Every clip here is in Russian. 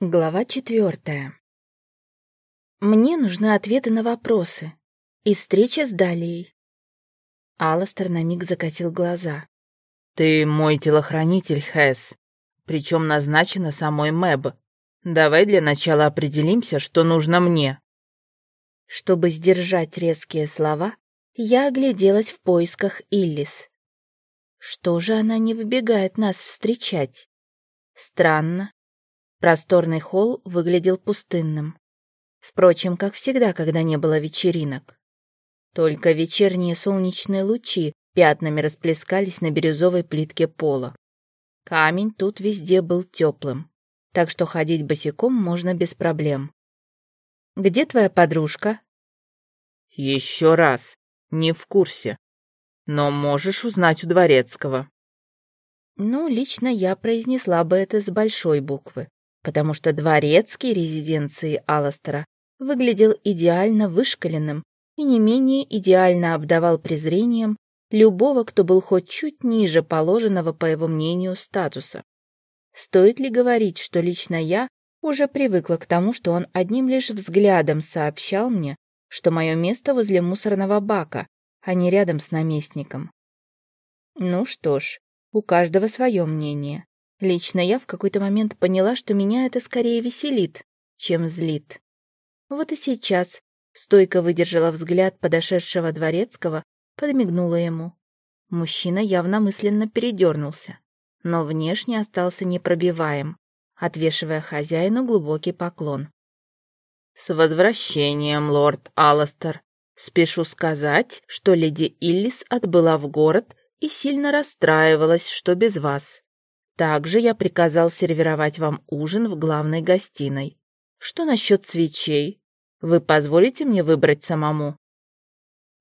Глава четвертая. Мне нужны ответы на вопросы. И встреча с Далией. Алластер на миг закатил глаза. «Ты мой телохранитель, Хэс, причем назначена самой Мэб. Давай для начала определимся, что нужно мне». Чтобы сдержать резкие слова, я огляделась в поисках Иллис. Что же она не выбегает нас встречать? Странно. Просторный холл выглядел пустынным. Впрочем, как всегда, когда не было вечеринок. Только вечерние солнечные лучи пятнами расплескались на бирюзовой плитке пола. Камень тут везде был теплым, так что ходить босиком можно без проблем. «Где твоя подружка?» «Еще раз, не в курсе. Но можешь узнать у Дворецкого». Ну, лично я произнесла бы это с большой буквы потому что дворецкий резиденции Алластера выглядел идеально вышкаленным и не менее идеально обдавал презрением любого, кто был хоть чуть ниже положенного, по его мнению, статуса. Стоит ли говорить, что лично я уже привыкла к тому, что он одним лишь взглядом сообщал мне, что мое место возле мусорного бака, а не рядом с наместником. Ну что ж, у каждого свое мнение. Лично я в какой-то момент поняла, что меня это скорее веселит, чем злит. Вот и сейчас стойко выдержала взгляд подошедшего дворецкого, подмигнула ему. Мужчина явно мысленно передернулся, но внешне остался непробиваем, отвешивая хозяину глубокий поклон. «С возвращением, лорд Алластер! Спешу сказать, что леди Иллис отбыла в город и сильно расстраивалась, что без вас. Также я приказал сервировать вам ужин в главной гостиной. Что насчет свечей? Вы позволите мне выбрать самому?»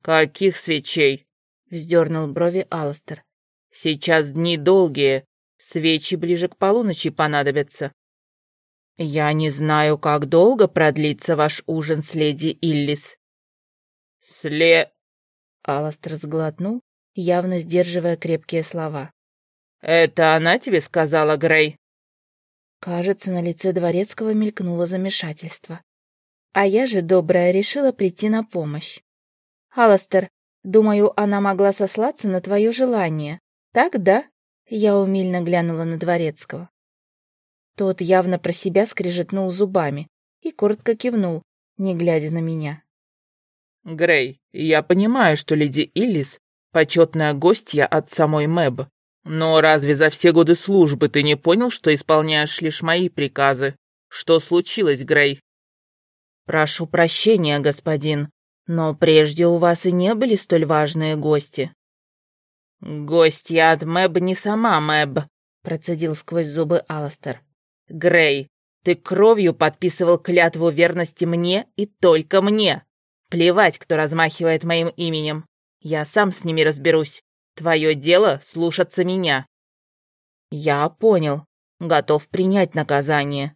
«Каких свечей?» — вздернул брови Алластер. «Сейчас дни долгие. Свечи ближе к полуночи понадобятся». «Я не знаю, как долго продлится ваш ужин с леди Иллис». «Сле...» Алластер сглотнул, явно сдерживая крепкие слова. «Это она тебе сказала, Грей?» Кажется, на лице Дворецкого мелькнуло замешательство. А я же, добрая, решила прийти на помощь. «Алластер, думаю, она могла сослаться на твое желание. Так, да?» Я умильно глянула на Дворецкого. Тот явно про себя скрежетнул зубами и коротко кивнул, не глядя на меня. «Грей, я понимаю, что леди Иллис — почетная гостья от самой Мэб, «Но разве за все годы службы ты не понял, что исполняешь лишь мои приказы? Что случилось, Грей?» «Прошу прощения, господин, но прежде у вас и не были столь важные гости». «Гостья от Мэб не сама Мэб», — процедил сквозь зубы Аластер. «Грей, ты кровью подписывал клятву верности мне и только мне. Плевать, кто размахивает моим именем. Я сам с ними разберусь. Твое дело — слушаться меня». «Я понял. Готов принять наказание».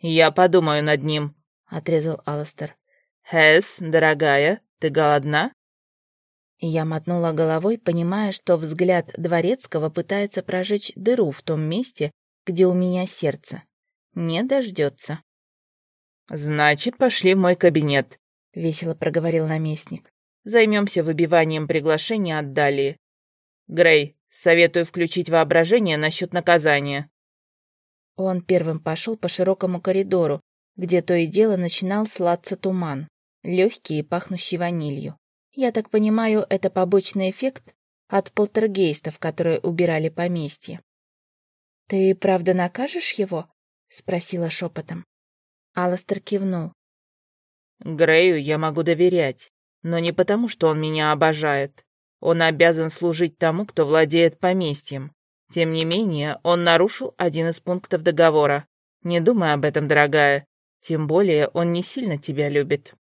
«Я подумаю над ним», — отрезал Алластер. «Хэс, дорогая, ты голодна?» Я мотнула головой, понимая, что взгляд Дворецкого пытается прожечь дыру в том месте, где у меня сердце. Не дождется. «Значит, пошли в мой кабинет», — весело проговорил наместник. «Займемся выбиванием приглашения от Далии. Грей, советую включить воображение насчет наказания. Он первым пошел по широкому коридору, где то и дело начинал слаться туман, легкий и пахнущий ванилью. Я так понимаю, это побочный эффект от полтергейстов, которые убирали поместье. «Ты правда накажешь его?» — спросила шепотом. Алластер кивнул. «Грею я могу доверять, но не потому, что он меня обожает. Он обязан служить тому, кто владеет поместьем. Тем не менее, он нарушил один из пунктов договора. Не думай об этом, дорогая. Тем более, он не сильно тебя любит.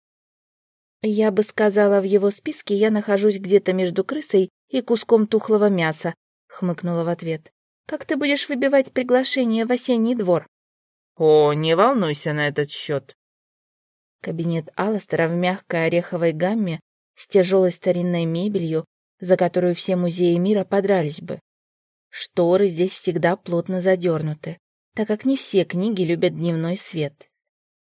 Я бы сказала, в его списке я нахожусь где-то между крысой и куском тухлого мяса, хмыкнула в ответ. Как ты будешь выбивать приглашение в осенний двор? О, не волнуйся на этот счет. Кабинет Алластера в мягкой ореховой гамме с тяжелой старинной мебелью за которую все музеи мира подрались бы. Шторы здесь всегда плотно задернуты. так как не все книги любят дневной свет.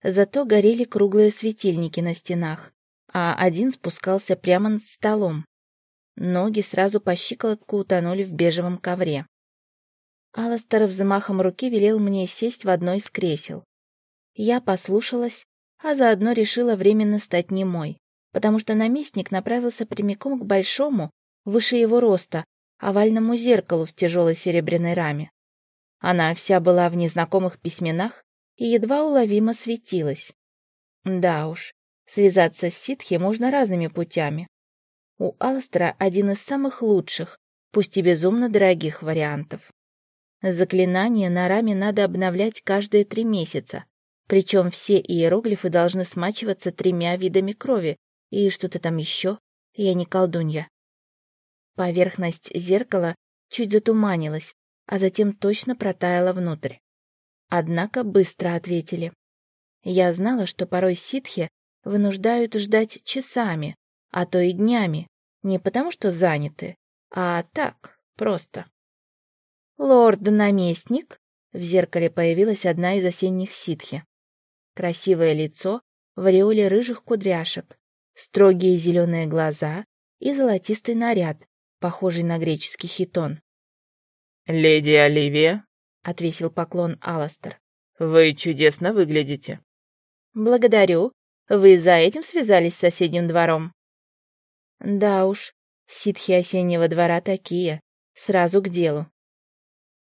Зато горели круглые светильники на стенах, а один спускался прямо над столом. Ноги сразу по щиколотку утонули в бежевом ковре. Алластер взмахом руки велел мне сесть в одно из кресел. Я послушалась, а заодно решила временно стать немой, потому что наместник направился прямиком к большому, выше его роста, овальному зеркалу в тяжелой серебряной раме. Она вся была в незнакомых письменах и едва уловимо светилась. Да уж, связаться с ситхи можно разными путями. У Алстера один из самых лучших, пусть и безумно дорогих вариантов. Заклинание на раме надо обновлять каждые три месяца, причем все иероглифы должны смачиваться тремя видами крови и что-то там еще, я не колдунья. Поверхность зеркала чуть затуманилась, а затем точно протаяла внутрь. Однако быстро ответили. Я знала, что порой ситхи вынуждают ждать часами, а то и днями, не потому что заняты, а так, просто. «Лорд-наместник?» В зеркале появилась одна из осенних ситхи. Красивое лицо в ореоле рыжих кудряшек, строгие зеленые глаза и золотистый наряд, похожий на греческий хитон. «Леди Оливия», — отвесил поклон Аластер. «Вы чудесно выглядите». «Благодарю. Вы за этим связались с соседним двором?» «Да уж, ситхи осеннего двора такие. Сразу к делу».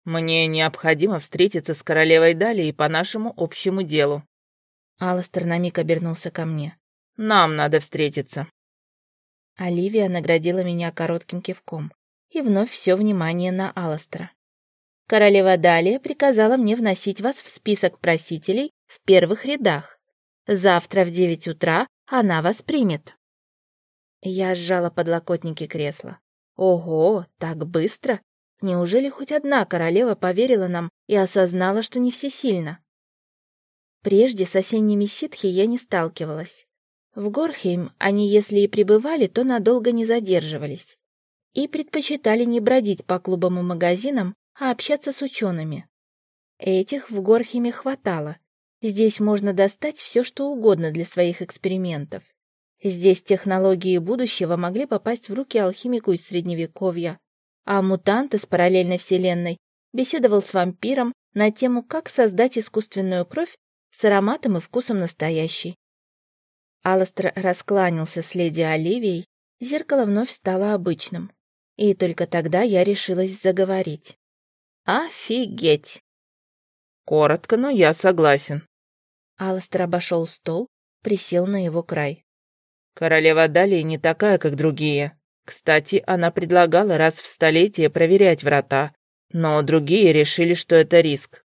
«Мне необходимо встретиться с королевой Далией по нашему общему делу». Аластер на миг обернулся ко мне. «Нам надо встретиться». Оливия наградила меня коротким кивком и вновь все внимание на Аластера. Королева Далия приказала мне вносить вас в список просителей в первых рядах. Завтра в девять утра она вас примет. Я сжала подлокотники кресла. Ого, так быстро! Неужели хоть одна королева поверила нам и осознала, что не всесильна? Прежде с осенними ситхи я не сталкивалась. В Горхейм они, если и пребывали, то надолго не задерживались и предпочитали не бродить по клубам и магазинам, а общаться с учеными. Этих в Горхиме хватало. Здесь можно достать все, что угодно для своих экспериментов. Здесь технологии будущего могли попасть в руки алхимику из Средневековья, а мутант из параллельной вселенной беседовал с вампиром на тему, как создать искусственную кровь с ароматом и вкусом настоящей. Алластер раскланялся с леди Оливией, зеркало вновь стало обычным. И только тогда я решилась заговорить. «Офигеть!» «Коротко, но я согласен». Алластер обошел стол, присел на его край. «Королева Далии не такая, как другие. Кстати, она предлагала раз в столетие проверять врата, но другие решили, что это риск».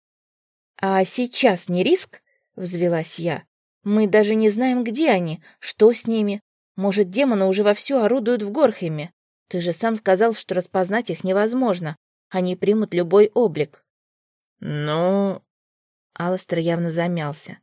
«А сейчас не риск?» — взвелась я. Мы даже не знаем, где они, что с ними. Может, демоны уже вовсю орудуют в Горхеме. Ты же сам сказал, что распознать их невозможно. Они примут любой облик. Ну... Алластер явно замялся.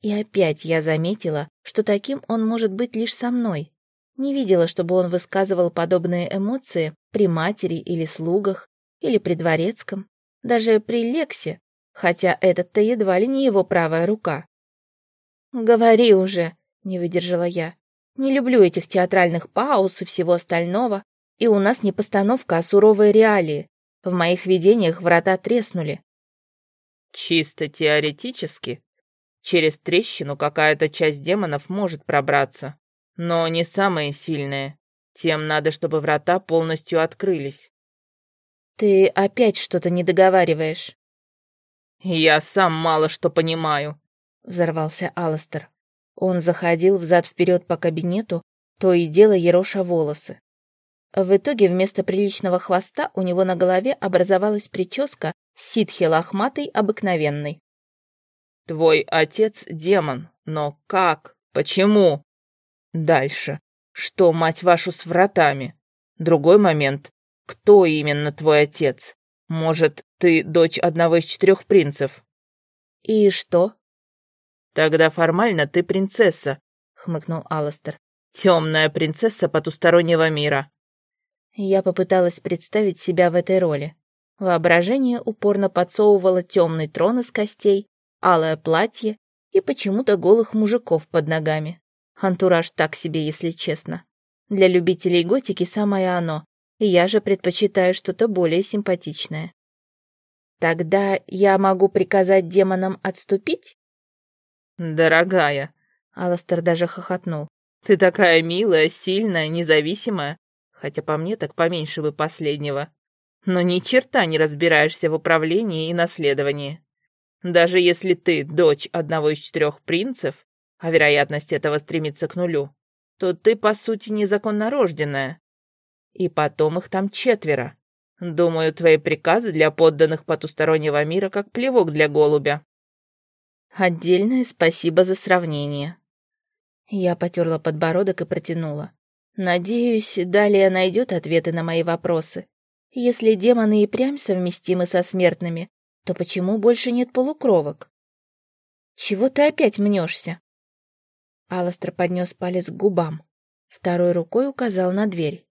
И опять я заметила, что таким он может быть лишь со мной. Не видела, чтобы он высказывал подобные эмоции при матери или слугах, или при дворецком, даже при Лексе, хотя этот-то едва ли не его правая рука. «Говори уже», — не выдержала я. «Не люблю этих театральных пауз и всего остального. И у нас не постановка, а суровые реалии. В моих видениях врата треснули». «Чисто теоретически. Через трещину какая-то часть демонов может пробраться, но не самые сильные. Тем надо, чтобы врата полностью открылись». «Ты опять что-то не договариваешь. «Я сам мало что понимаю», взорвался Аластер. Он заходил взад-вперед по кабинету, то и дело ероша волосы. В итоге вместо приличного хвоста у него на голове образовалась прическа ситхи лохматой обыкновенной. «Твой отец демон, но как? Почему?» «Дальше. Что, мать вашу, с вратами? Другой момент. Кто именно твой отец? Может, ты дочь одного из четырех принцев?» «И что?» «Тогда формально ты принцесса», — хмыкнул Алластер. «Темная принцесса потустороннего мира». Я попыталась представить себя в этой роли. Воображение упорно подсовывало темный трон из костей, алое платье и почему-то голых мужиков под ногами. Антураж так себе, если честно. Для любителей готики самое оно, я же предпочитаю что-то более симпатичное. Тогда я могу приказать демонам отступить? Дорогая, Аластер даже хохотнул. Ты такая милая, сильная, независимая. Хотя по мне так поменьше бы последнего. Но ни черта не разбираешься в управлении и наследовании. Даже если ты дочь одного из четырех принцев, а вероятность этого стремится к нулю, то ты, по сути, незаконно рожденная. И потом их там четверо. Думаю, твои приказы для подданных потустороннего мира как плевок для голубя. Отдельное спасибо за сравнение. Я потерла подбородок и протянула. Надеюсь, далее найдет ответы на мои вопросы. Если демоны и прямь совместимы со смертными, то почему больше нет полукровок? Чего ты опять мнешься? Аластер поднес палец к губам. Второй рукой указал на дверь.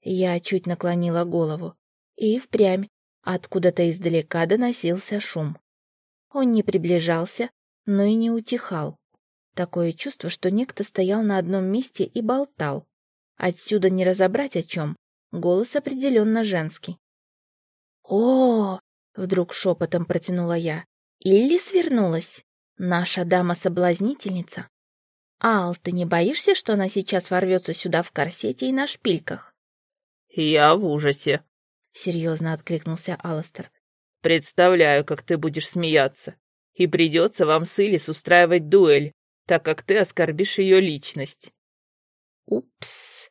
Я чуть наклонила голову. И впрямь откуда-то издалека доносился шум. Он не приближался, но и не утихал. Такое чувство, что некто стоял на одном месте и болтал. Отсюда не разобрать о чем. Голос определенно женский. «О!» — вдруг шепотом протянула я. «Илли свернулась? Наша дама-соблазнительница? Ал, ты не боишься, что она сейчас ворвется сюда в корсете и на шпильках?» «Я в ужасе», — серьезно откликнулся Алластер. «Представляю, как ты будешь смеяться. И придется вам с Илис устраивать дуэль, так как ты оскорбишь ее личность». «Упс!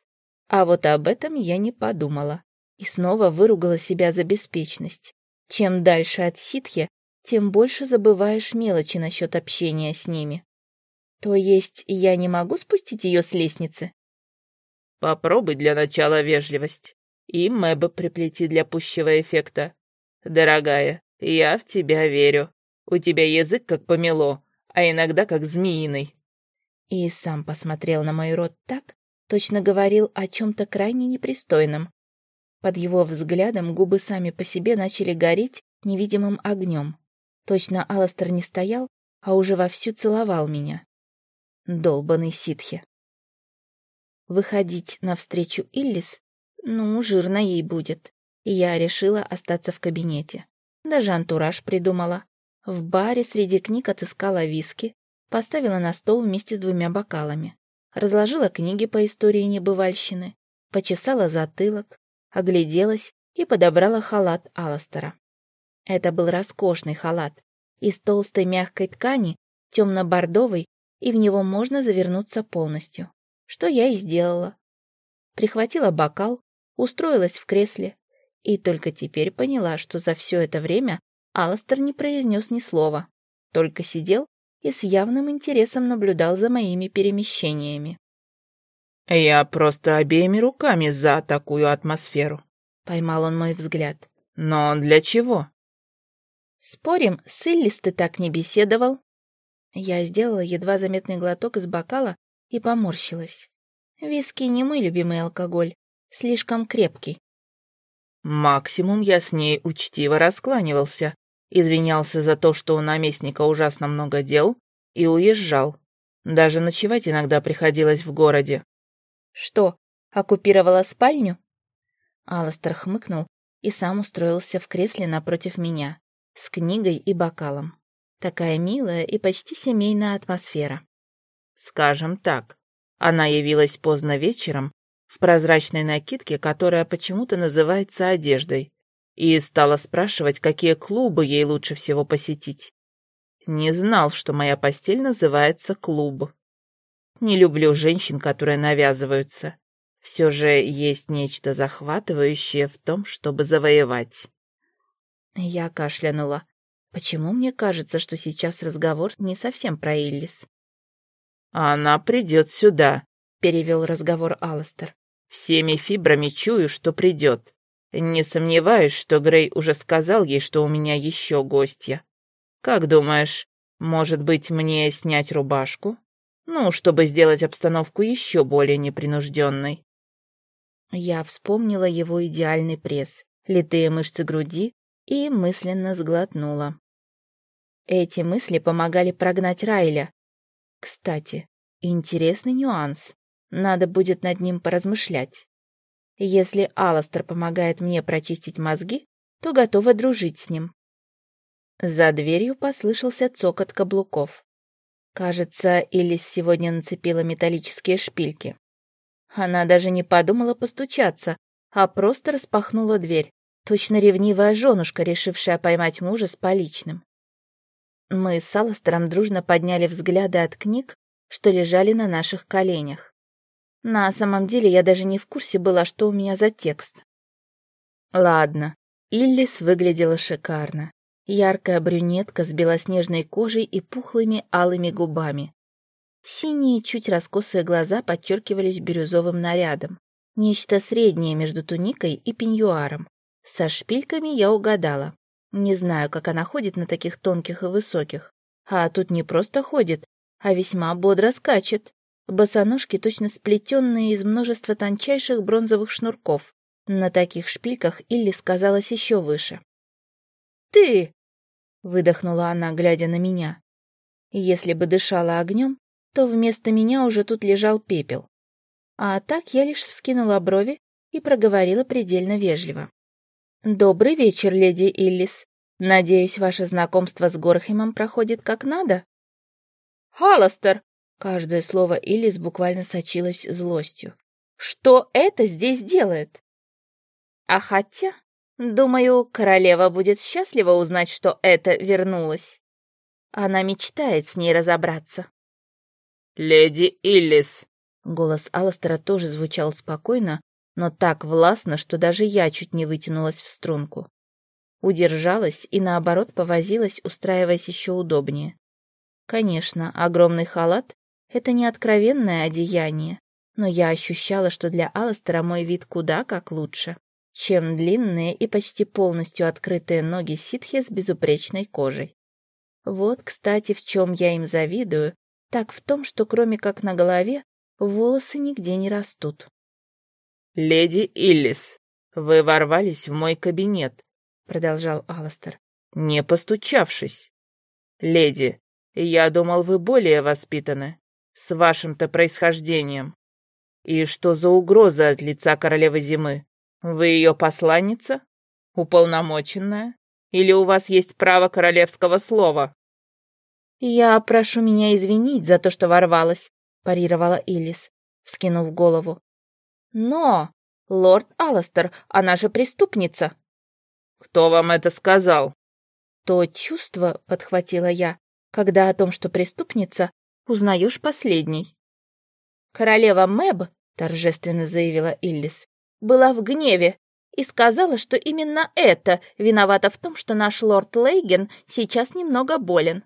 А вот об этом я не подумала. И снова выругала себя за беспечность. Чем дальше от ситхи, тем больше забываешь мелочи насчет общения с ними. То есть я не могу спустить ее с лестницы? Попробуй для начала вежливость. И Мэба приплети для пущего эффекта. Дорогая, я в тебя верю. У тебя язык как помело, а иногда как змеиный. И сам посмотрел на мой рот так, точно говорил о чем-то крайне непристойном. Под его взглядом губы сами по себе начали гореть невидимым огнем. Точно Аластер не стоял, а уже вовсю целовал меня долбанный ситхи. Выходить навстречу Иллис, ну, жирно ей будет. Я решила остаться в кабинете. Даже антураж придумала. В баре среди книг отыскала виски, поставила на стол вместе с двумя бокалами. Разложила книги по истории небывальщины, почесала затылок, огляделась и подобрала халат Аластера. Это был роскошный халат из толстой мягкой ткани, темно-бордовой и в него можно завернуться полностью, что я и сделала. Прихватила бокал, устроилась в кресле и только теперь поняла, что за все это время Алластер не произнес ни слова, только сидел и с явным интересом наблюдал за моими перемещениями. «Я просто обеими руками за такую атмосферу», — поймал он мой взгляд. «Но для чего?» «Спорим, с Иллис ты так не беседовал?» Я сделала едва заметный глоток из бокала и поморщилась. Виски не мой любимый алкоголь, слишком крепкий. Максимум я с ней учтиво раскланивался, извинялся за то, что у наместника ужасно много дел, и уезжал. Даже ночевать иногда приходилось в городе. Что, оккупировала спальню? Аластер хмыкнул и сам устроился в кресле напротив меня, с книгой и бокалом. Такая милая и почти семейная атмосфера. Скажем так, она явилась поздно вечером в прозрачной накидке, которая почему-то называется одеждой, и стала спрашивать, какие клубы ей лучше всего посетить. Не знал, что моя постель называется клуб. Не люблю женщин, которые навязываются. Все же есть нечто захватывающее в том, чтобы завоевать. Я кашлянула. Почему мне кажется, что сейчас разговор не совсем про Иллис? «Она придет сюда», — перевел разговор Алластер. «Всеми фибрами чую, что придет. Не сомневаюсь, что Грей уже сказал ей, что у меня еще гостья. Как думаешь, может быть, мне снять рубашку? Ну, чтобы сделать обстановку еще более непринужденной». Я вспомнила его идеальный пресс, литые мышцы груди и мысленно сглотнула. Эти мысли помогали прогнать Райля. Кстати, интересный нюанс. Надо будет над ним поразмышлять. Если Аластер помогает мне прочистить мозги, то готова дружить с ним. За дверью послышался цокот каблуков. Кажется, Элис сегодня нацепила металлические шпильки. Она даже не подумала постучаться, а просто распахнула дверь, точно ревнивая женушка, решившая поймать мужа с поличным. Мы с Аластером дружно подняли взгляды от книг, что лежали на наших коленях. На самом деле я даже не в курсе была, что у меня за текст. Ладно, Иллис выглядела шикарно. Яркая брюнетка с белоснежной кожей и пухлыми алыми губами. Синие, чуть раскосые глаза подчеркивались бирюзовым нарядом. Нечто среднее между туникой и пеньюаром. Со шпильками я угадала. Не знаю, как она ходит на таких тонких и высоких. А тут не просто ходит, а весьма бодро скачет. Босоножки точно сплетенные из множества тончайших бронзовых шнурков. На таких шпильках Илли сказалась еще выше. «Ты!» — выдохнула она, глядя на меня. Если бы дышала огнем, то вместо меня уже тут лежал пепел. А так я лишь вскинула брови и проговорила предельно вежливо. «Добрый вечер, леди Иллис. Надеюсь, ваше знакомство с Горхемом проходит как надо?» «Халластер!» Каждое слово Иллис буквально сочилось злостью. «Что это здесь делает?» «А хотя, думаю, королева будет счастлива узнать, что это вернулось. Она мечтает с ней разобраться». «Леди Иллис!» Голос Алластера тоже звучал спокойно, но так властно, что даже я чуть не вытянулась в струнку. Удержалась и, наоборот, повозилась, устраиваясь еще удобнее. Конечно, огромный халат — это не откровенное одеяние, но я ощущала, что для Алластера мой вид куда как лучше, чем длинные и почти полностью открытые ноги ситхи с безупречной кожей. Вот, кстати, в чем я им завидую, так в том, что кроме как на голове, волосы нигде не растут. «Леди Иллис, вы ворвались в мой кабинет», — продолжал Аластер, не постучавшись. «Леди, я думал, вы более воспитаны, с вашим-то происхождением. И что за угроза от лица королевы зимы? Вы ее посланница? Уполномоченная? Или у вас есть право королевского слова?» «Я прошу меня извинить за то, что ворвалась», — парировала Илис, вскинув голову. «Но, лорд Алластер, она же преступница!» «Кто вам это сказал?» «То чувство», — подхватила я, «когда о том, что преступница, узнаешь последней». «Королева Мэб», — торжественно заявила Иллис, «была в гневе и сказала, что именно это виновато в том, что наш лорд Лейген сейчас немного болен.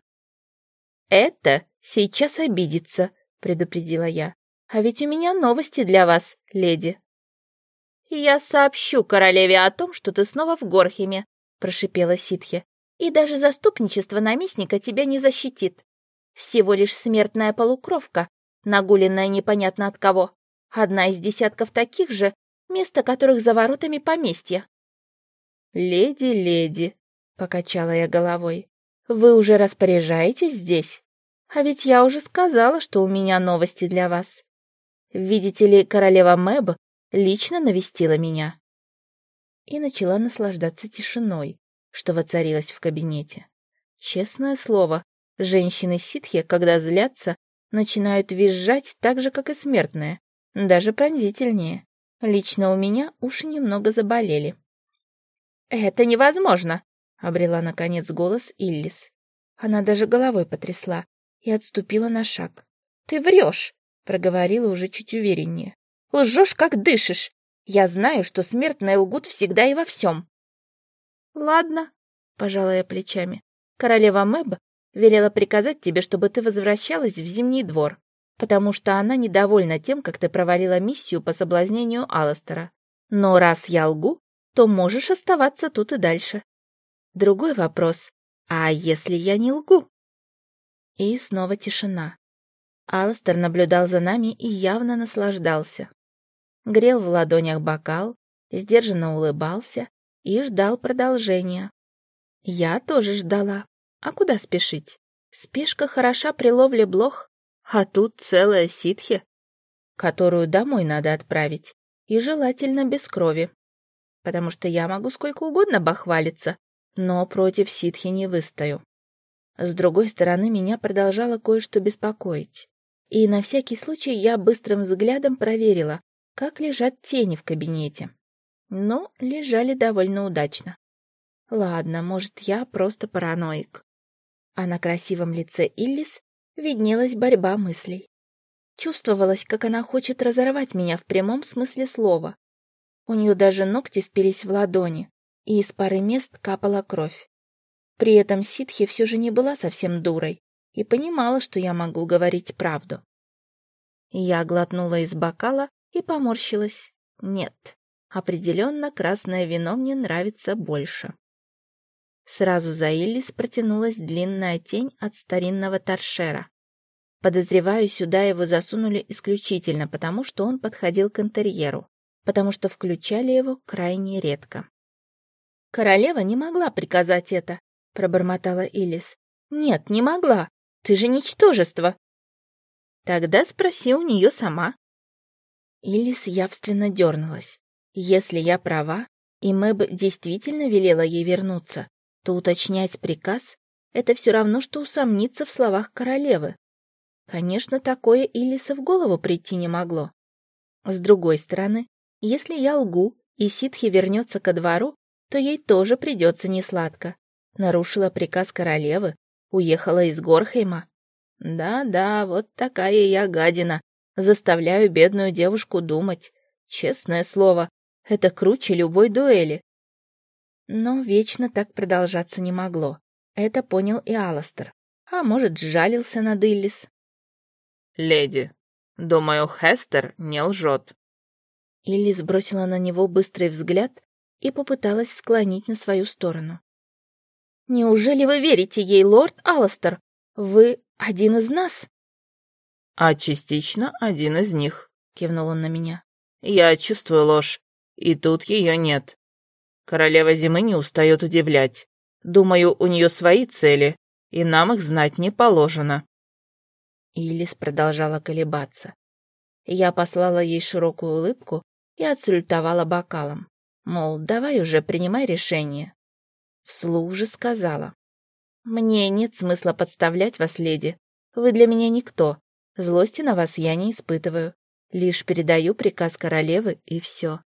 «Это сейчас обидится», — предупредила я. «А ведь у меня новости для вас, леди». «Я сообщу королеве о том, что ты снова в Горхеме», — прошипела ситхи. «И даже заступничество наместника тебя не защитит. Всего лишь смертная полукровка, нагуленная непонятно от кого. Одна из десятков таких же, место которых за воротами поместья». «Леди, леди», — покачала я головой, — «вы уже распоряжаетесь здесь?» А ведь я уже сказала, что у меня новости для вас. Видите ли, королева Мэб лично навестила меня. И начала наслаждаться тишиной, что воцарилась в кабинете. Честное слово, женщины-ситхи, когда злятся, начинают визжать так же, как и смертные, даже пронзительнее. Лично у меня уши немного заболели. «Это невозможно!» — обрела, наконец, голос Иллис. Она даже головой потрясла, и отступила на шаг. «Ты врешь!» — проговорила уже чуть увереннее. «Лжешь, как дышишь! Я знаю, что смертные лгут всегда и во всем!» «Ладно», — пожала я плечами. «Королева Мэб велела приказать тебе, чтобы ты возвращалась в Зимний двор, потому что она недовольна тем, как ты провалила миссию по соблазнению Алластера. Но раз я лгу, то можешь оставаться тут и дальше. Другой вопрос. А если я не лгу? И снова тишина. Алстер наблюдал за нами и явно наслаждался. Грел в ладонях бокал, сдержанно улыбался и ждал продолжения. Я тоже ждала. А куда спешить? Спешка хороша при ловле блох, а тут целая ситхи, которую домой надо отправить, и желательно без крови. Потому что я могу сколько угодно бахвалиться, но против ситхи не выстою. С другой стороны, меня продолжало кое-что беспокоить. И на всякий случай я быстрым взглядом проверила, как лежат тени в кабинете. Но лежали довольно удачно. Ладно, может, я просто параноик. А на красивом лице Иллис виднелась борьба мыслей. Чувствовалось, как она хочет разорвать меня в прямом смысле слова. У нее даже ногти впились в ладони, и из пары мест капала кровь. При этом ситхи все же не была совсем дурой и понимала, что я могу говорить правду. Я глотнула из бокала и поморщилась. Нет, определенно красное вино мне нравится больше. Сразу за Иллис протянулась длинная тень от старинного торшера. Подозреваю, сюда его засунули исключительно потому, что он подходил к интерьеру, потому что включали его крайне редко. «Королева не могла приказать это», — пробормотала Иллис. «Нет, не могла. Ты же ничтожество». «Тогда спроси у нее сама». Иллис явственно дернулась. «Если я права, и Мэб действительно велела ей вернуться, то уточнять приказ — это все равно, что усомниться в словах королевы. Конечно, такое Илиса в голову прийти не могло. С другой стороны, если я лгу, и ситхи вернется ко двору, то ей тоже придется несладко. Нарушила приказ королевы, уехала из Горхейма. Да-да, вот такая я гадина. Заставляю бедную девушку думать. Честное слово, это круче любой дуэли. Но вечно так продолжаться не могло. Это понял и Аластер. А может, сжалился над Иллис. «Леди, думаю, Хестер не лжет». Иллис бросила на него быстрый взгляд и попыталась склонить на свою сторону. «Неужели вы верите ей, лорд Аластер? Вы один из нас?» «А частично один из них», — кивнул он на меня. «Я чувствую ложь, и тут ее нет. Королева зимы не устает удивлять. Думаю, у нее свои цели, и нам их знать не положено». Илис продолжала колебаться. Я послала ей широкую улыбку и отсультовала бокалом. Мол, давай уже принимай решение. Вслух же сказала. «Мне нет смысла подставлять вас, леди. Вы для меня никто. Злости на вас я не испытываю. Лишь передаю приказ королевы, и все.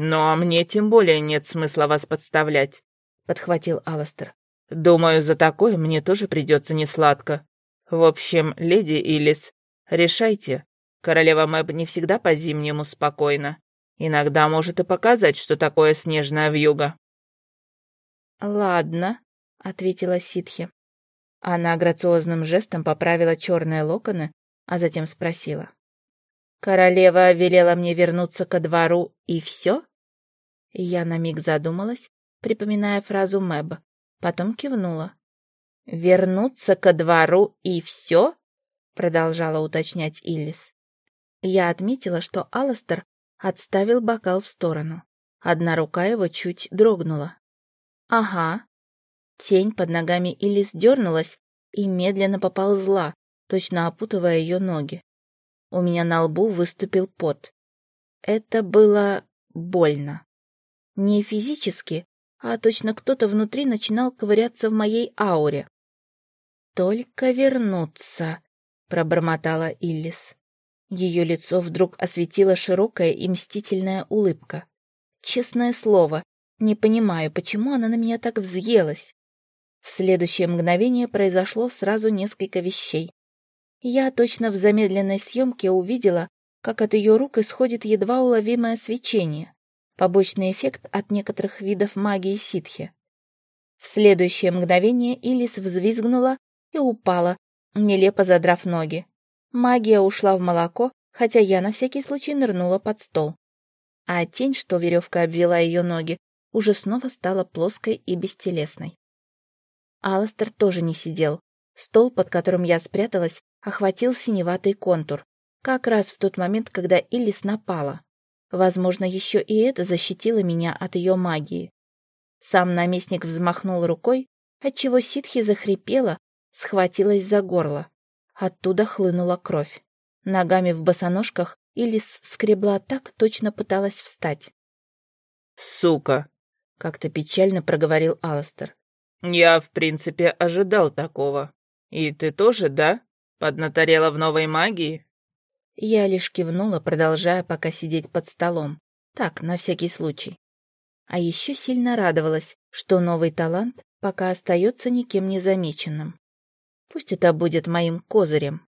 «Ну, а мне тем более нет смысла вас подставлять», — подхватил Аластер. «Думаю, за такое мне тоже придется несладко. В общем, леди Илис, решайте. Королева Мэб не всегда по-зимнему спокойна. Иногда может и показать, что такое снежная вьюга». «Ладно», — ответила ситхи. Она грациозным жестом поправила черные локоны, а затем спросила. «Королева велела мне вернуться ко двору, и все?» Я на миг задумалась, припоминая фразу Мэб, потом кивнула. «Вернуться ко двору и все?» продолжала уточнять Иллис. Я отметила, что Аластер отставил бокал в сторону. Одна рука его чуть дрогнула. «Ага». Тень под ногами Иллис дернулась и медленно поползла, точно опутывая ее ноги. У меня на лбу выступил пот. Это было больно. Не физически, а точно кто-то внутри начинал ковыряться в моей ауре. «Только вернуться», — пробормотала Иллис. Ее лицо вдруг осветила широкая и мстительная улыбка. Честное слово, не понимаю, почему она на меня так взъелась. В следующее мгновение произошло сразу несколько вещей. Я точно в замедленной съемке увидела, как от ее рук исходит едва уловимое свечение, побочный эффект от некоторых видов магии ситхи. В следующее мгновение Илис взвизгнула и упала, нелепо задрав ноги. Магия ушла в молоко, хотя я на всякий случай нырнула под стол. А тень, что веревка обвела ее ноги, уже снова стала плоской и бестелесной. Аластер тоже не сидел. Стол, под которым я спряталась, охватил синеватый контур, как раз в тот момент, когда Иллис напала. Возможно, еще и это защитило меня от ее магии. Сам наместник взмахнул рукой, отчего ситхи захрипела, схватилась за горло. Оттуда хлынула кровь. Ногами в босоножках Илис скребла так, точно пыталась встать. «Сука!» — как-то печально проговорил Аластер. «Я, в принципе, ожидал такого. И ты тоже, да? Поднаторела в новой магии?» Я лишь кивнула, продолжая пока сидеть под столом. Так, на всякий случай. А еще сильно радовалась, что новый талант пока остается никем не замеченным. Пусть это будет моим козырем.